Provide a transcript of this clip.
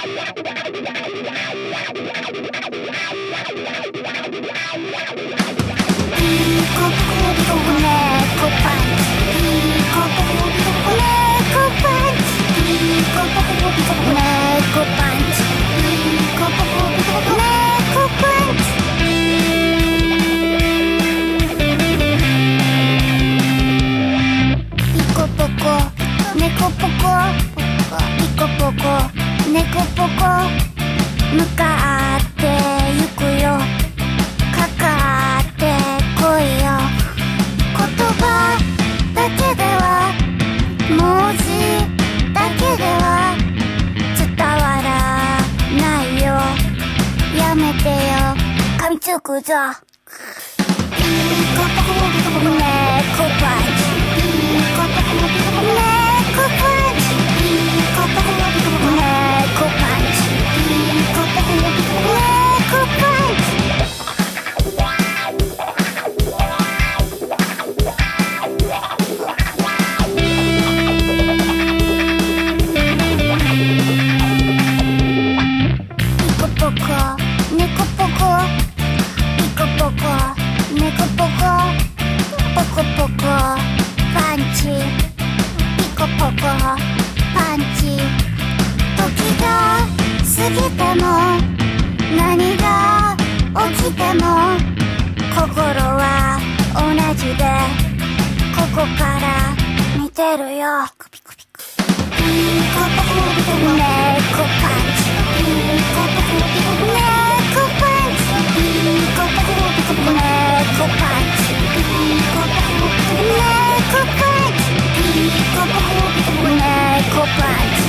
猫ポコピコポコ猫ぼこ向かってゆくよ。かかってこいよ。言葉だけでは文字だけでは伝わらないよ。やめてよ。噛みつくぞ。コパンチ。時が過ぎても何が起きても心は同じでここから見てるよ。ピンコパ surprise.